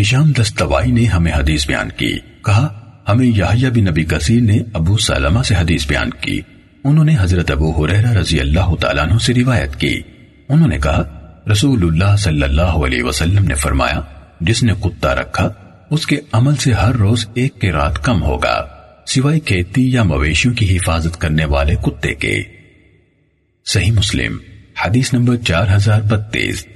ہشام دستوائی نے ہمیں حدیث بیان کی۔ کہا، ہمیں یحییٰ بن نبی کثیر نے ابو سلمہ سے حدیث بیان کی۔ انہوں نے حضرت ابو حریرہ رضی اللہ تعالیٰ عنہ سے روایت کی۔ انہوں نے کہا، رسول اللہ صلی اللہ علیہ وسلم نے فرمایا، جس نے کتا رکھا، اس کے عمل سے ہر روز ایک کے رات کم ہوگا، سوائے کھیتی یا مویشیوں کی حفاظت کرنے والے کتے کے۔ صحیح مسلم، حدیث نمبر چار ہزار بتیس۔